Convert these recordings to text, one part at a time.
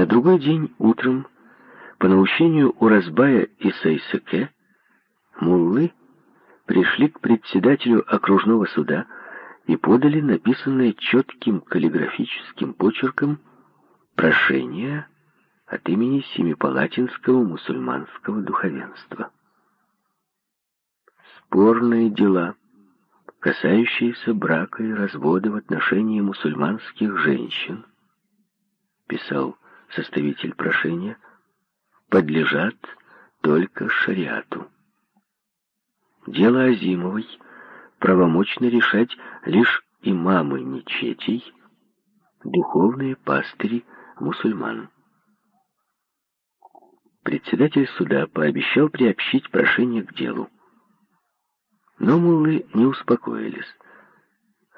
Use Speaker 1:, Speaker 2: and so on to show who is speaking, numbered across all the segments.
Speaker 1: На другой день утром, по наущению Уразбая и Сайсаке, муллы пришли к председателю окружного суда и подали написанное четким каллиграфическим почерком прошение от имени Семипалатинского мусульманского духовенства. Спорные дела, касающиеся брака и развода в отношении мусульманских женщин, писал составитель прошения, подлежат только шариату. Дело Азимовой правомочно решать лишь имамы мечетей, духовные пастыри мусульман. Председатель суда пообещал приобщить прошение к делу. Но муллы не успокоились.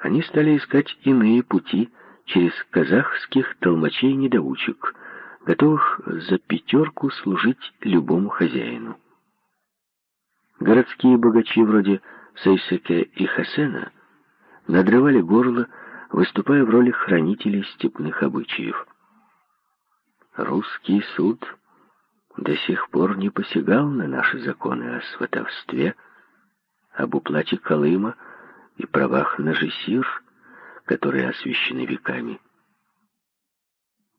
Speaker 1: Они стали искать иные пути через казахских толмачей-недоучек, готовых за пятерку служить любому хозяину. Городские богачи вроде Сайсеке и Хасена надрывали горло, выступая в роли хранителей степных обычаев. Русский суд до сих пор не посягал на наши законы о сватовстве, об уплате Колыма и правах на жесир, которые освящены веками.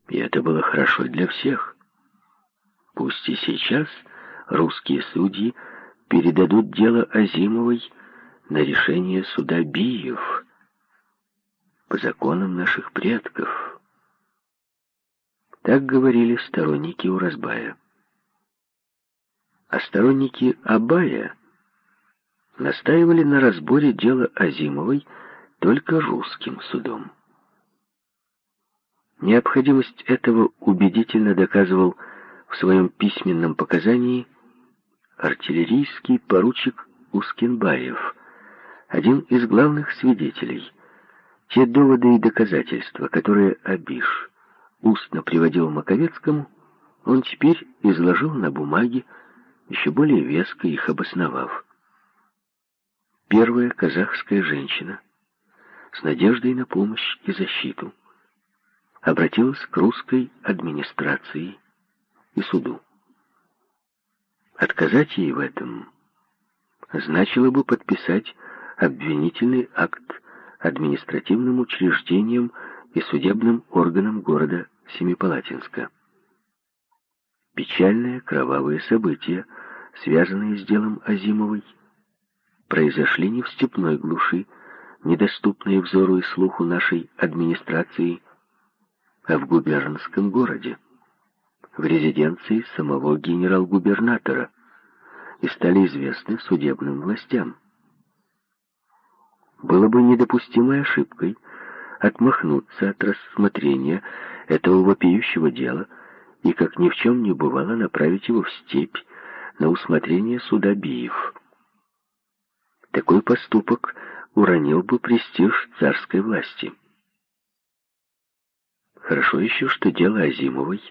Speaker 1: И это было хорошо для всех. Пусть и сейчас русские судьи передадут дело Азимовой на решение суда Биев по законам наших предков. Так говорили сторонники Уразбая. А сторонники Абая настаивали на разборе дела Азимовой только русским судом. Необходимость этого убедительно доказывал в своем письменном показании артиллерийский поручик Ускинбаев, один из главных свидетелей. Те доводы и доказательства, которые Абиш устно приводил Маковецкому, он теперь изложил на бумаге, еще более веско их обосновав. Первая казахская женщина с надеждой на помощь и защиту обратилась к русской администрации и суду. Отказать ей в этом значило бы подписать обвинительный акт административным учреждением и судебным органам города Семипалатинска. Печальные кровавые события, связанные с делом Азимовой, произошли не в степной глуши, недоступной взору и слуху нашей администрации, а в губернском городе, в резиденции самого генерал-губернатора, и стали известны судебным властям. Было бы недопустимой ошибкой отмахнуться от рассмотрения этого вопиющего дела и, как ни в чем не бывало, направить его в степь на усмотрение суда Биев. Такой поступок уронил бы престиж царской власти. Хорошо еще, что дело Азимовой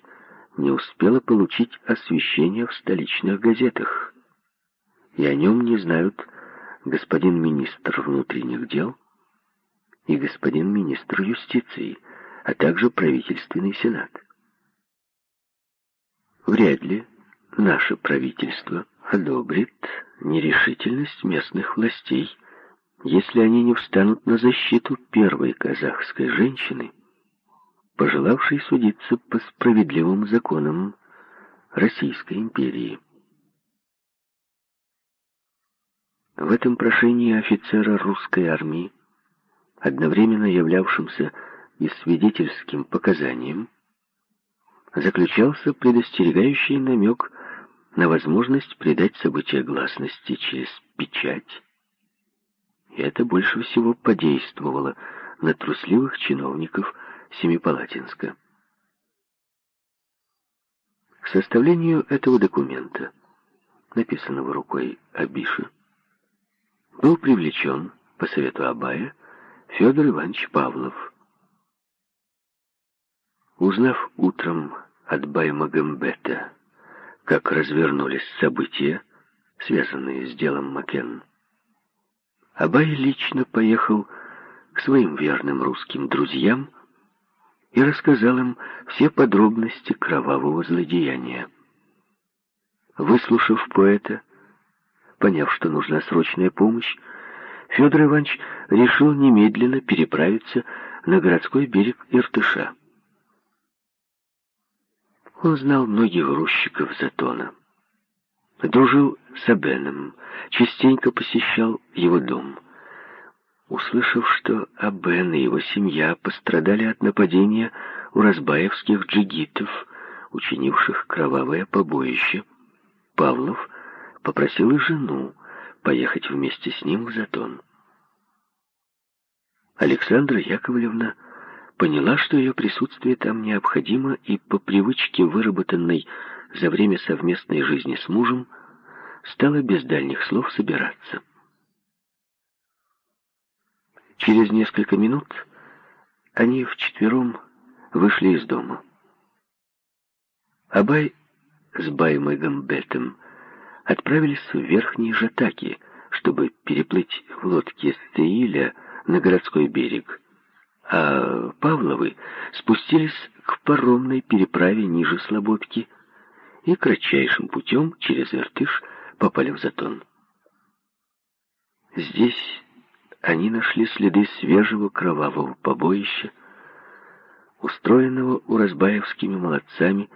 Speaker 1: не успело получить освещение в столичных газетах, и о нем не знают господин министр внутренних дел и господин министр юстиции, а также правительственный сенат. Вряд ли наше правительство одобрит нерешительность местных властей, если они не встанут на защиту первой казахской женщины, пожелавшей судиться по справедливым законам Российской империи. В этом прошении офицера русской армии, одновременно являвшимся и свидетельским показанием, заключался предостерегающий намек на возможность придать события гласности через печать. И это больше всего подействовало на трусливых чиновников Семипалатинска. К составлению этого документа, написанного рукой Абиша, был привлечен, по совету Абая, Федор Иванович Павлов. Узнав утром от Баймагамбета как развернулись события, связанные с делом Макен. Абай лично поехал к своим верным русским друзьям и рассказал им все подробности кровавого злодеяния. Выслушав поэта, поняв, что нужна срочная помощь, Федор Иванович решил немедленно переправиться на городской берег Иртыша. Он знал многих грузчиков Затона. Дружил с Абеном, частенько посещал его дом. Услышав, что Абен и его семья пострадали от нападения у разбаевских джигитов, учинивших кровавое побоище, Павлов попросил и жену поехать вместе с ним в Затон. Александра Яковлевна поняла, что ее присутствие там необходимо, и по привычке, выработанной за время совместной жизни с мужем, стала без дальних слов собираться. Через несколько минут они вчетвером вышли из дома. Абай с Баймэгом Бетом отправились в верхние жатаки, чтобы переплыть в лодке с Теиля на городской берег, а Павловы спустились к паромной переправе ниже Слободки и кратчайшим путем через Иртыш попали в Затон. Здесь они нашли следы свежего кровавого побоища, устроенного уразбаевскими молодцами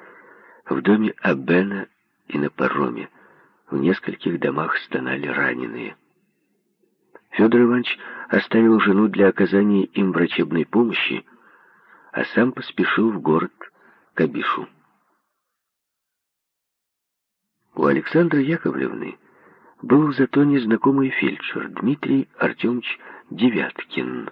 Speaker 1: в доме Абена и на пароме. В нескольких домах стонали раненые. Федор Иванович оставил жену для оказания им врачебной помощи, а сам поспешил в город к Абишу. У Александры Яковлевны был в Затоне знакомый фельдшер Дмитрий Артемович Девяткин,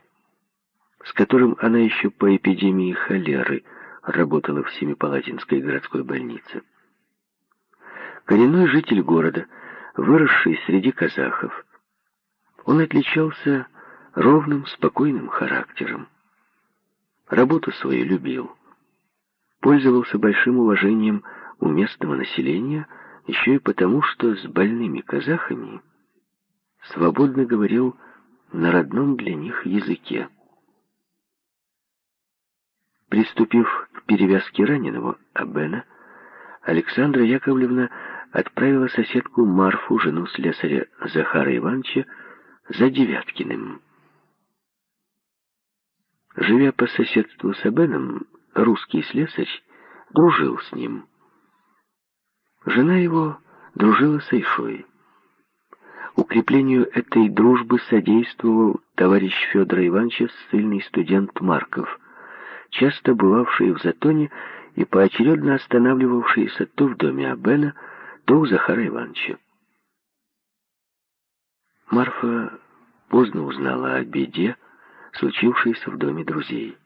Speaker 1: с которым она еще по эпидемии холеры работала в Семипалатинской городской больнице. Коренной житель города, выросший среди казахов, он отличался ровным, спокойным характером. Работу свою любил. Пользовался большим уважением у местного населения еще и потому, что с больными казахами свободно говорил на родном для них языке. Приступив к перевязке раненого Абена, Александра Яковлевна отправила соседку Марфу, жену слесаря Захара Ивановича, за Девяткиным. Живя по соседству с Абеном, русский слесарь дружил с ним. Жена его дружила с Айшой. Укреплению этой дружбы содействовал товарищ Федора Ивановича, ссыльный студент Марков, часто бывавший в Затоне и поочередно останавливавшийся то в доме Абена, то у Захара Ивановича. Марфа поздно узнала о беде, случившейся в доме друзей.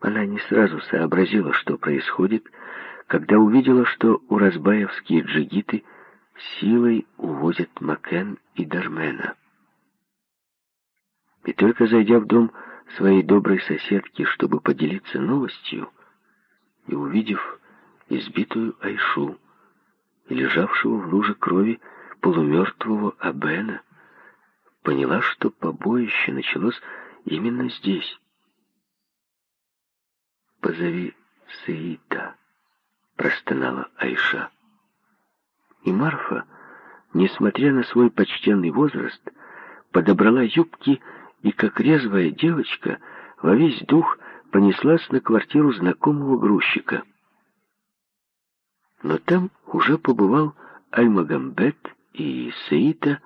Speaker 1: Она не сразу сообразила, что происходит, когда увидела, что уразбаевские джигиты силой увозят Макен и Дармена. И только зайдя в дом своей доброй соседки, чтобы поделиться новостью, и увидев избитую Айшу и лежавшего в луже крови полумертвого Абена, поняла, что побоище началось именно здесь. «Позови Саида», — простонала Айша. И Марфа, несмотря на свой почтенный возраст, подобрала юбки и, как резвая девочка, во весь дух понеслась на квартиру знакомого грузчика. Но там уже побывал Альмагамбет и Саита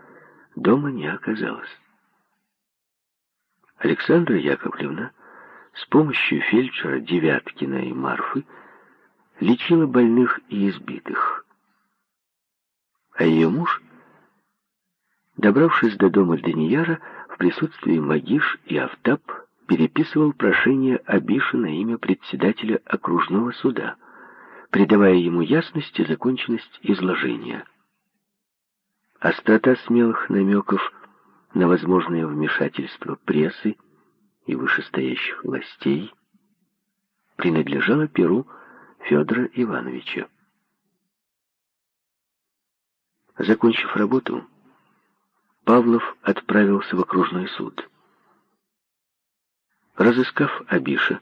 Speaker 1: дома не оказалось. Александра Яковлевна с помощью фельдшера Девяткина и Марфы лечила больных и избитых. А ее муж, добравшись до дома Данияра, в присутствии Магиш и Автап переписывал прошение Абиша на имя председателя окружного суда, придавая ему ясность и законченность изложения. Острота смелых намеков на возможное вмешательство прессы и вышестоящих властей принадлежала перу Федора Ивановича. Закончив работу, Павлов отправился в окружной суд. Разыскав Абиша,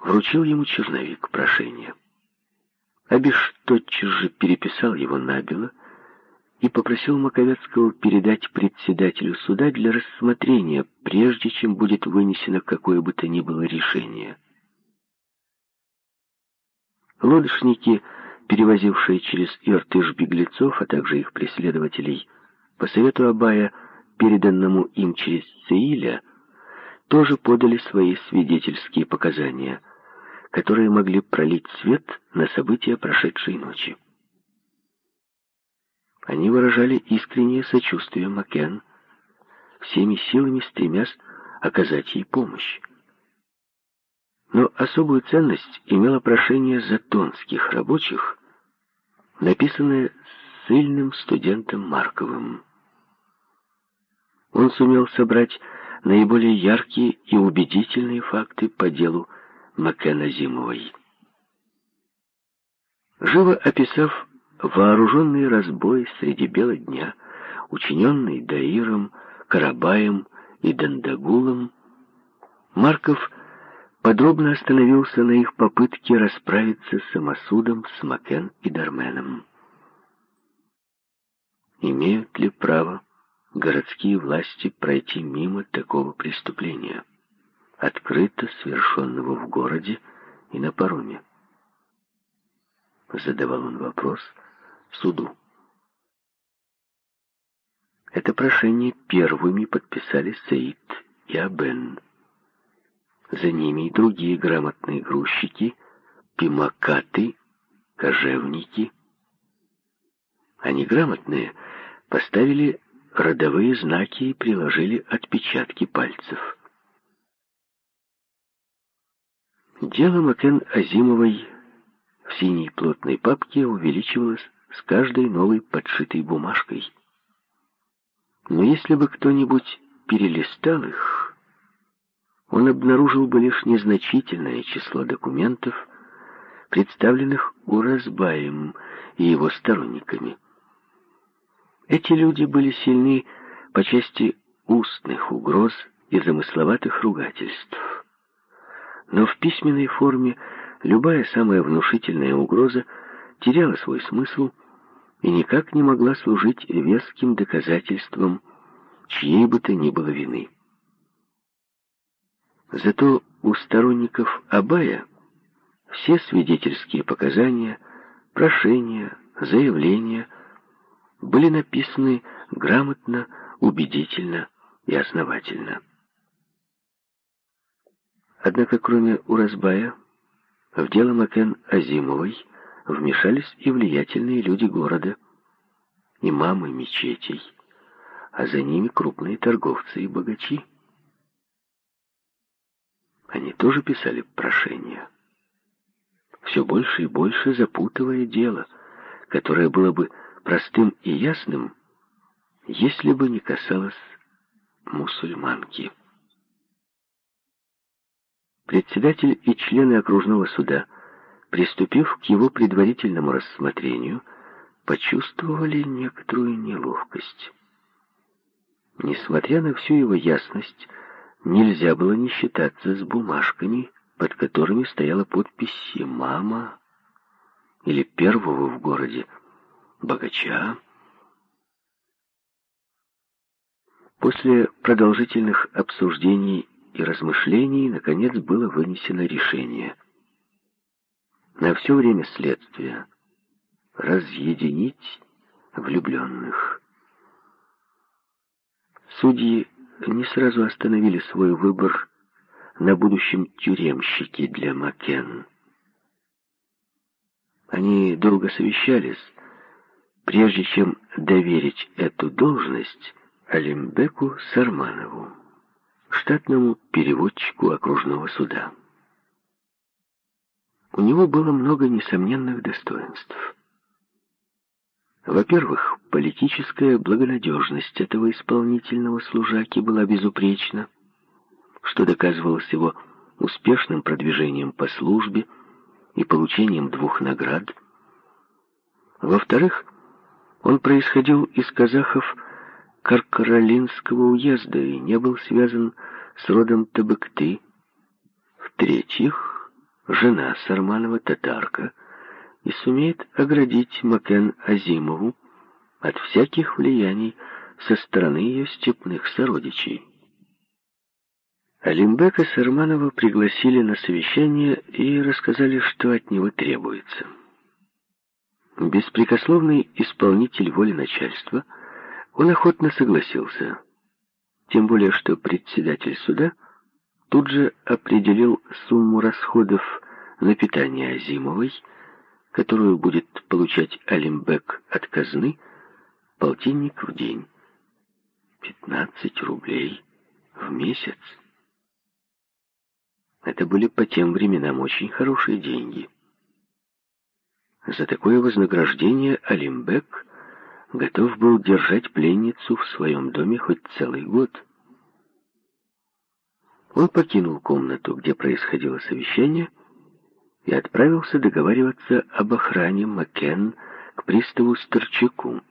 Speaker 1: вручил ему черновик прошения. Абиш тотчас же переписал его набело и попросил Маковецкого передать председателю суда для рассмотрения, прежде чем будет вынесено какое бы то ни было решение. Лодочники, перевозившие через Иртыш беглецов, а также их преследователей, по совету Абая, переданному им через Сеиля, тоже подали свои свидетельские показания, которые могли пролить свет на события прошедшей ночи. Они выражали искреннее сочувствие Макен, всеми силами стремясь оказать ей помощь. Но особую ценность имело прошение затонских рабочих, написанное сильным студентом Марковым. Он сумел собрать наиболее яркие и убедительные факты по делу Макена Зимовой. Живо описав вооруженный разбой среди бела дня, учиненный Даиром, Карабаем и Дандагулом, Марков подробно остановился на их попытке расправиться с самосудом, с Макен и Дарменом. Имеют ли право городские власти пройти мимо такого преступления, открыто совершенного в городе и на пароме? Задавал он вопрос суду. Это прошение первыми подписали Саид и Абен. За ними и другие грамотные грузчики, пимакаты, кожевники. Они грамотные поставили родовые знаки и приложили отпечатки пальцев. Дело Макен Азимовой в синей плотной папке увеличивалось с каждой новой подшитой бумажкой. Но если бы кто-нибудь перелистал их, он обнаружил бы лишь незначительное число документов, представленных Уразбаем и его сторонниками. Эти люди были сильны по части устных угроз и замысловатых ругательств. Но в письменной форме любая самая внушительная угроза теряла свой смысл и никак не могла служить веским доказательством чьей бы то ни было вины. Зато у сторонников Абая все свидетельские показания, прошения, заявления были написаны грамотно, убедительно и основательно. Однако кроме Уразбая, в дело Макен Азимовой вмешались и влиятельные люди города, имамы мечетей, а за ними крупные торговцы и богачи. Они тоже писали прошения, все больше и больше запутывая дело, которое было бы простым и ясным, если бы не касалось мусульманки. Председатель и члены окружного суда – приступив к его предварительному рассмотрению, почувствовали некоторую неловкость. Несмотря на всю его ясность, нельзя было не считаться с бумажками, под которыми стояла подпись «Мама» или первого в городе богача. После продолжительных обсуждений и размышлений, наконец, было вынесено решение – на все время следствия разъединить влюбленных. Судьи не сразу остановили свой выбор на будущем тюремщике для Макен. Они долго совещались, прежде чем доверить эту должность Алимбеку Сарманову, штатному переводчику окружного суда. У него было много несомненных достоинств. Во-первых, политическая благонадежность этого исполнительного служаки была безупречна, что доказывалось его успешным продвижением по службе и получением двух наград. Во-вторых, он происходил из казахов Каркаролинского уезда и не был связан с родом Табыкты. В-третьих, жена Сарманова, татарка, и сумеет оградить Макен Азимову от всяких влияний со стороны ее степных сородичей. Алимбека Сарманова пригласили на совещание и рассказали, что от него требуется. Беспрекословный исполнитель воли начальства, он охотно согласился, тем более что председатель суда тут же определил сумму расходов на питание Азимовой, которую будет получать Алимбек от казны, полтинник в день. 15 рублей в месяц. Это были по тем временам очень хорошие деньги. За такое вознаграждение Алимбек готов был держать пленницу в своем доме хоть целый год. Он покинул комнату, где происходило совещание, и отправился договариваться об охране Макен к приставу Старчаку,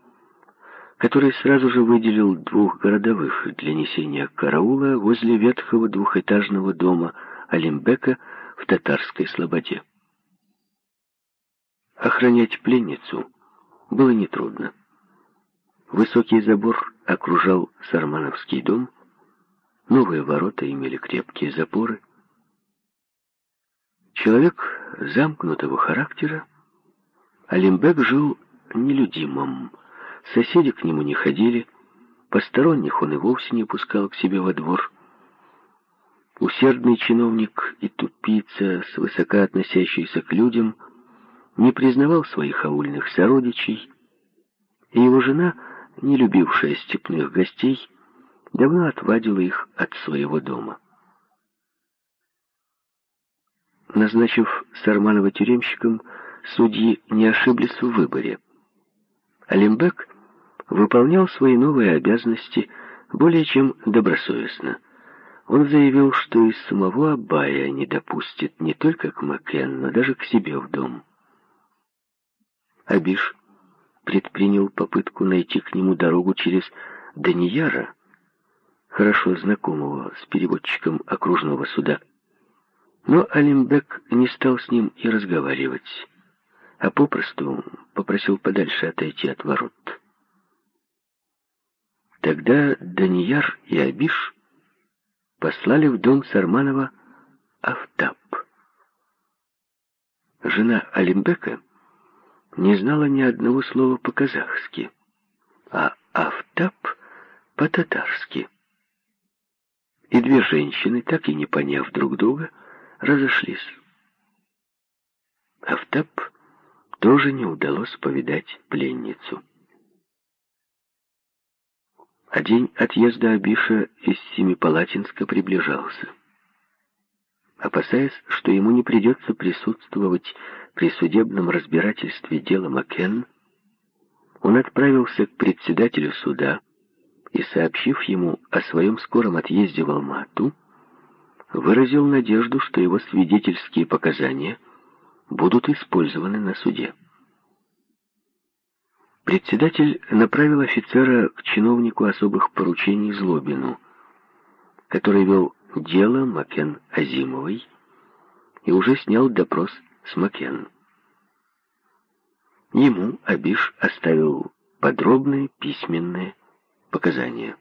Speaker 1: который сразу же выделил двух городовых для несения караула возле ветхого двухэтажного дома Алимбека в татарской слободе. Охранять пленницу было нетрудно. Высокий забор окружал Сармановский дом, новые ворота имели крепкие запоры. Человек замкнутого характера, Алимбек жил нелюдимым. Соседи к нему не ходили, посторонних он и вовсе не пускал к себе во двор. Усердный чиновник и тупица, свысока относящийся к людям, не признавал своих аульных сородичей, и его жена, не любившая степных гостей, давно отвадила их от своего дома. Назначив Сарманова тюремщиком, судьи не ошиблись в выборе. Алимбек выполнял свои новые обязанности более чем добросовестно – он заявил, что из самого Абая не допустит не только к Макен, но даже к себе в дом. Абиш предпринял попытку найти к нему дорогу через Данияра, хорошо знакомого с переводчиком окружного суда. Но Алимбек не стал с ним и разговаривать, а попросту попросил подальше отойти от ворот. Тогда Данияр и Абиш послали в дом Сарманова Афтаб. Жена Алимбека не знала ни одного слова по-казахски, а Афтаб по-татарски. И две женщины, так и не поняв друг друга, разошлись. Афтаб тоже не удалось повидать пленницу а день отъезда Абиша из Семипалатинска приближался. Опасаясь, что ему не придется присутствовать при судебном разбирательстве дела Макен, он отправился к председателю суда и, сообщив ему о своем скором отъезде в Алмату, выразил надежду, что его свидетельские показания будут использованы на суде. Председатель направил офицера к чиновнику особых поручений Злобину, который вел дело Макен Азимовой и уже снял допрос с Макен. Ему Абиш оставил подробные письменные показания.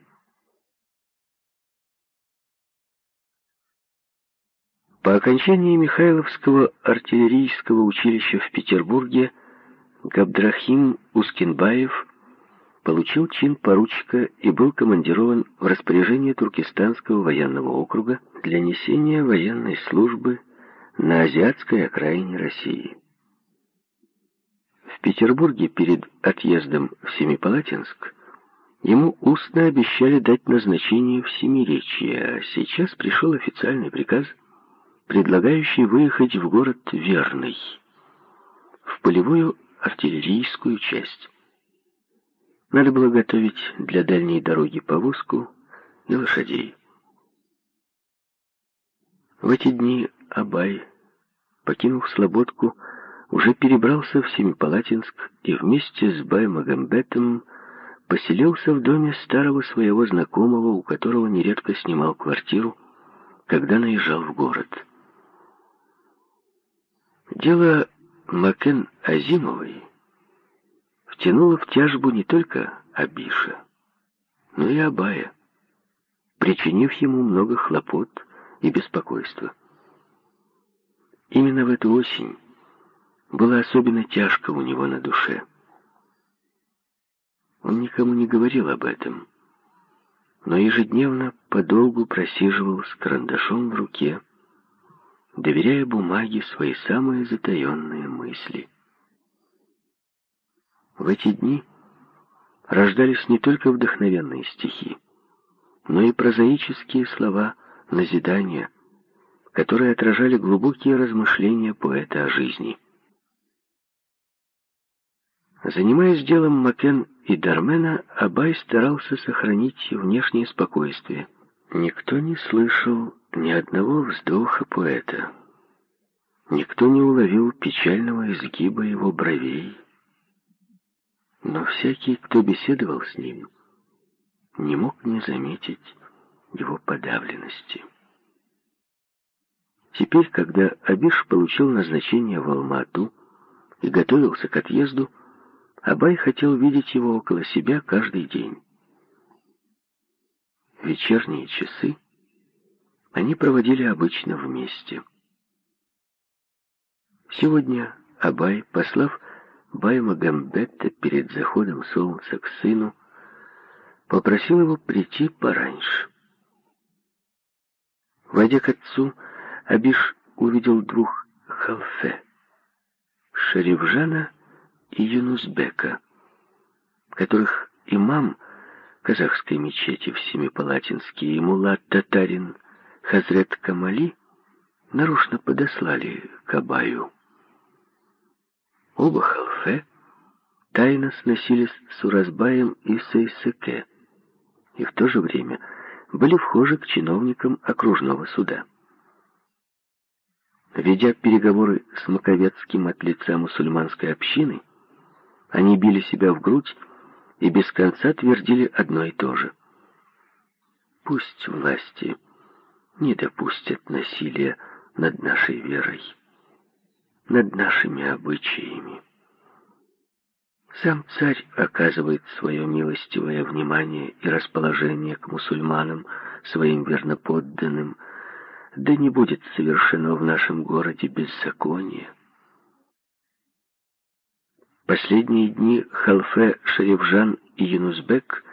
Speaker 1: По окончании Михайловского артиллерийского училища в Петербурге Габдрахим Ускинбаев получил чин поручика и был командирован в распоряжение Туркестанского военного округа для несения военной службы на азиатской окраине России. В Петербурге перед отъездом в Семипалатинск ему устно обещали дать назначение в Семиречье, а сейчас пришел официальный приказ, предлагающий выехать в город Верный, в полевую артиллерийскую часть. Надо было готовить для дальней дороги повозку и лошадей. В эти дни Абай, покинув Слободку, уже перебрался в Семипалатинск и вместе с Баймагамбетом поселился в доме старого своего знакомого, у которого нередко снимал квартиру, когда наезжал в город. Дело Макен Азимовой втянуло в тяжбу не только Абиша, но и Абая, причинив ему много хлопот и беспокойства. Именно в эту осень было особенно тяжко у него на душе. Он никому не говорил об этом, но ежедневно подолгу просиживал с карандашом в руке, доверяя бумаге свои самые затаенные мысли. В эти дни рождались не только вдохновенные стихи, но и прозаические слова назидания, которые отражали глубокие размышления поэта о жизни. Занимаясь делом Макен и Дармена, Абай старался сохранить внешнее спокойствие. Никто не слышал ни одного вздоха поэта. Никто не уловил печального изгиба его бровей. Но всякий, кто беседовал с ним, не мог не заметить его подавленности. Теперь, когда Абиш получил назначение в Алмату и готовился к отъезду, Абай хотел видеть его около себя каждый день. Вечерние часы они проводили обычно вместе. Сегодня Абай, послав Байма Гамбетта перед заходом солнца к сыну, попросил его прийти пораньше. Войдя к отцу, Абиш увидел двух халфе, Шарифжана и Юнусбека, которых имам казахской мечети в Семипалатинске и мулат татарин Хазрет Камали нарочно подослали к Абаю. Оба халфе тайно сносились с Уразбаем и Сейсеке, и в то же время были вхожи к чиновникам окружного суда. Ведя переговоры с Маковецким от лица мусульманской общины, они били себя в грудь и без конца твердили одно и то же. Пусть власти не допустят насилия над нашей верой, над нашими обычаями. Сам царь оказывает свое милостивое внимание и расположение к мусульманам, своим верноподданным, да не будет совершено в нашем городе беззаконие. Последние дни Халфе, Шерифжан и Юнусбек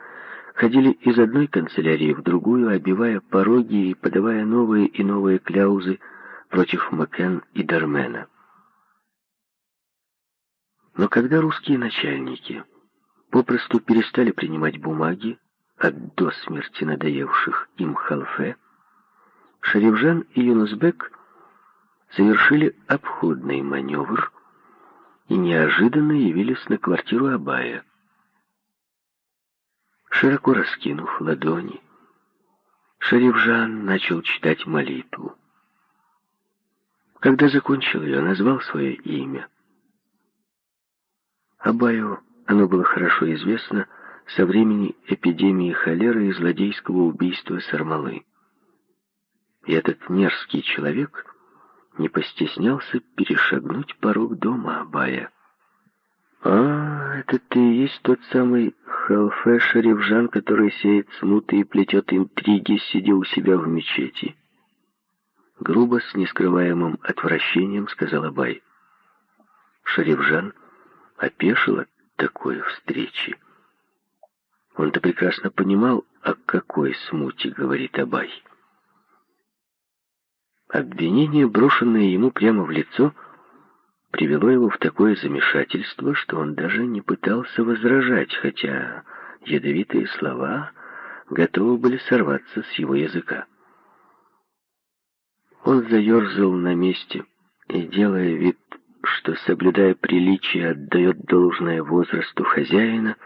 Speaker 1: ходили из одной канцелярии в другую, обивая пороги и подавая новые и новые кляузы против Макен и Дармена. Но когда русские начальники попросту перестали принимать бумаги от до смерти надоевших им халфе, Шарифжан и Юнусбек совершили обходный маневр и неожиданно явились на квартиру Абая. Широко раскинув ладони, Шарифжан начал читать молитву. Когда закончил ее, назвал свое имя. Абаю оно было хорошо известно со времени эпидемии холеры и злодейского убийства Сармалы. И этот мерзкий человек не постеснялся перешагнуть порог дома Абая. «А, это ты и есть тот самый Халфе Шарифжан, который сеет смуты и плетет интриги, сидя у себя в мечети?» Грубо, с нескрываемым отвращением, сказал Абай. Шарифжан опешил от такой встречи. Он-то прекрасно понимал, о какой смуте говорит Абай. Обвинение, брошенное ему прямо в лицо, привело его в такое замешательство, что он даже не пытался возражать, хотя ядовитые слова готовы были сорваться с его языка. Он заерзал на месте и, делая вид, что, соблюдая приличие, отдает должное возрасту хозяина,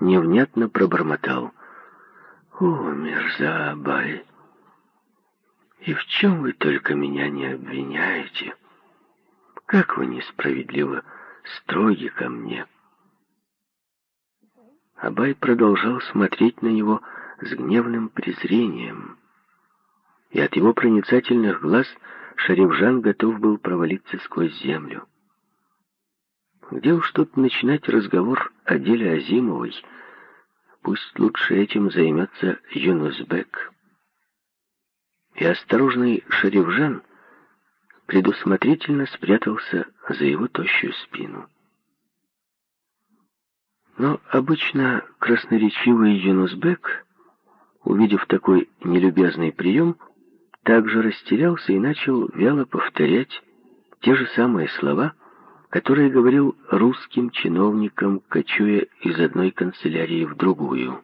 Speaker 1: невнятно пробормотал. «О, Мерзабай, и в чем вы только меня не обвиняете? Как вы несправедливо строги ко мне!» Абай продолжал смотреть на него с гневным презрением, и от его проницательных глаз – Шаревжан готов был провалиться сквозь землю. Где уж тут начинать разговор о деле Азимовой? Пусть лучше этим займется Юнусбек. И осторожный Шаревжан предусмотрительно спрятался за его тощую спину. Но обычно красноречивый Юнусбек, увидев такой нелюбезный прием, также растерялся и начал вяло повторять те же самые слова, которые говорил русским чиновникам, кочуя из одной канцелярии в другую.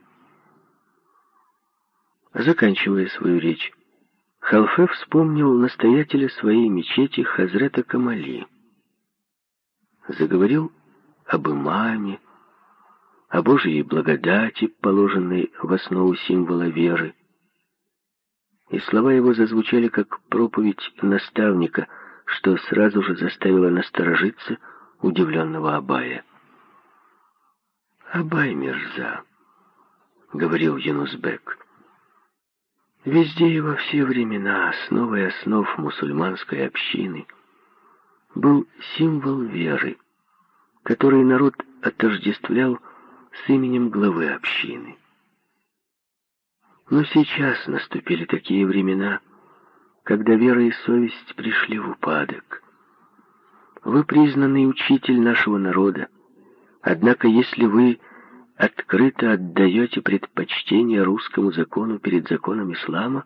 Speaker 1: Заканчивая свою речь, Халфе вспомнил настоятеля своей мечети Хазрета Камали. Заговорил об имаме, о Божьей благодати, положенной в основу символа веры. И слова его зазвучали как проповедь наставника, что сразу же заставило насторожиться удивленного Абая. «Абай Мирза», — говорил Янусбек, — Везде и во все времена основой основ мусульманской общины был символ веры, который народ отождествлял с именем главы общины. Но сейчас наступили такие времена, когда вера и совесть пришли в упадок. Вы признанный учитель нашего народа, однако если вы открыто отдаете предпочтение русскому закону перед законом ислама,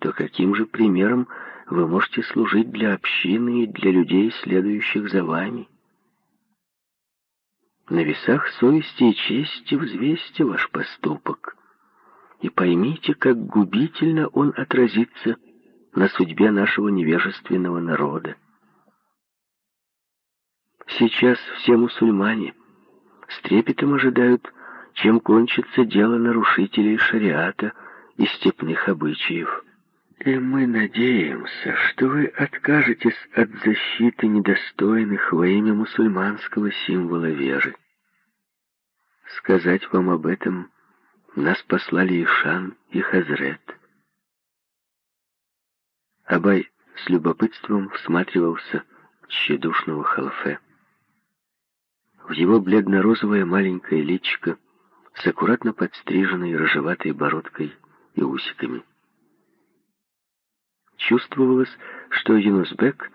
Speaker 1: то каким же примером вы можете служить для общины и для людей, следующих за вами? На весах совести и чести взвесьте ваш поступок и поймите, как губительно он отразится на судьбе нашего невежественного народа. Сейчас все мусульмане — с трепетом ожидают, чем кончится дело нарушителей шариата и степных обычаев. И мы надеемся, что вы откажетесь от защиты недостойных во имя мусульманского символа веры. Сказать вам об этом нас послали Ишан и Хазрет. Абай с любопытством всматривался в тщедушного халфе в его бледно-розовое маленькое личико с аккуратно подстриженной рыжеватой бородкой и усиками. Чувствовалось, что Юнусбек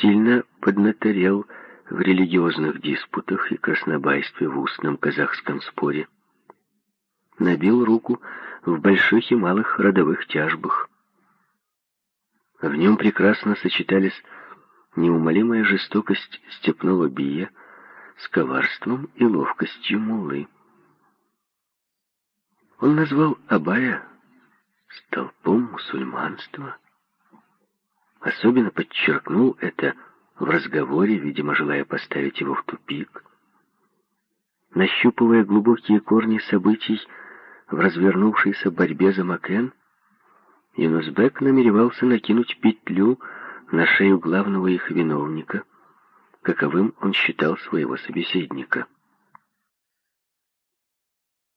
Speaker 1: сильно поднаторел в религиозных диспутах и краснобайстве в устном казахском споре. Набил руку в больших и малых родовых тяжбах. В нем прекрасно сочетались неумолимая жестокость степного бия с коварством и ловкостью мулы. Он назвал Абая столпом мусульманства. Особенно подчеркнул это в разговоре, видимо, желая поставить его в тупик. Нащупывая глубокие корни событий в развернувшейся борьбе за Макен, Юнусбек намеревался накинуть петлю на шею главного их виновника — каковым он считал своего собеседника.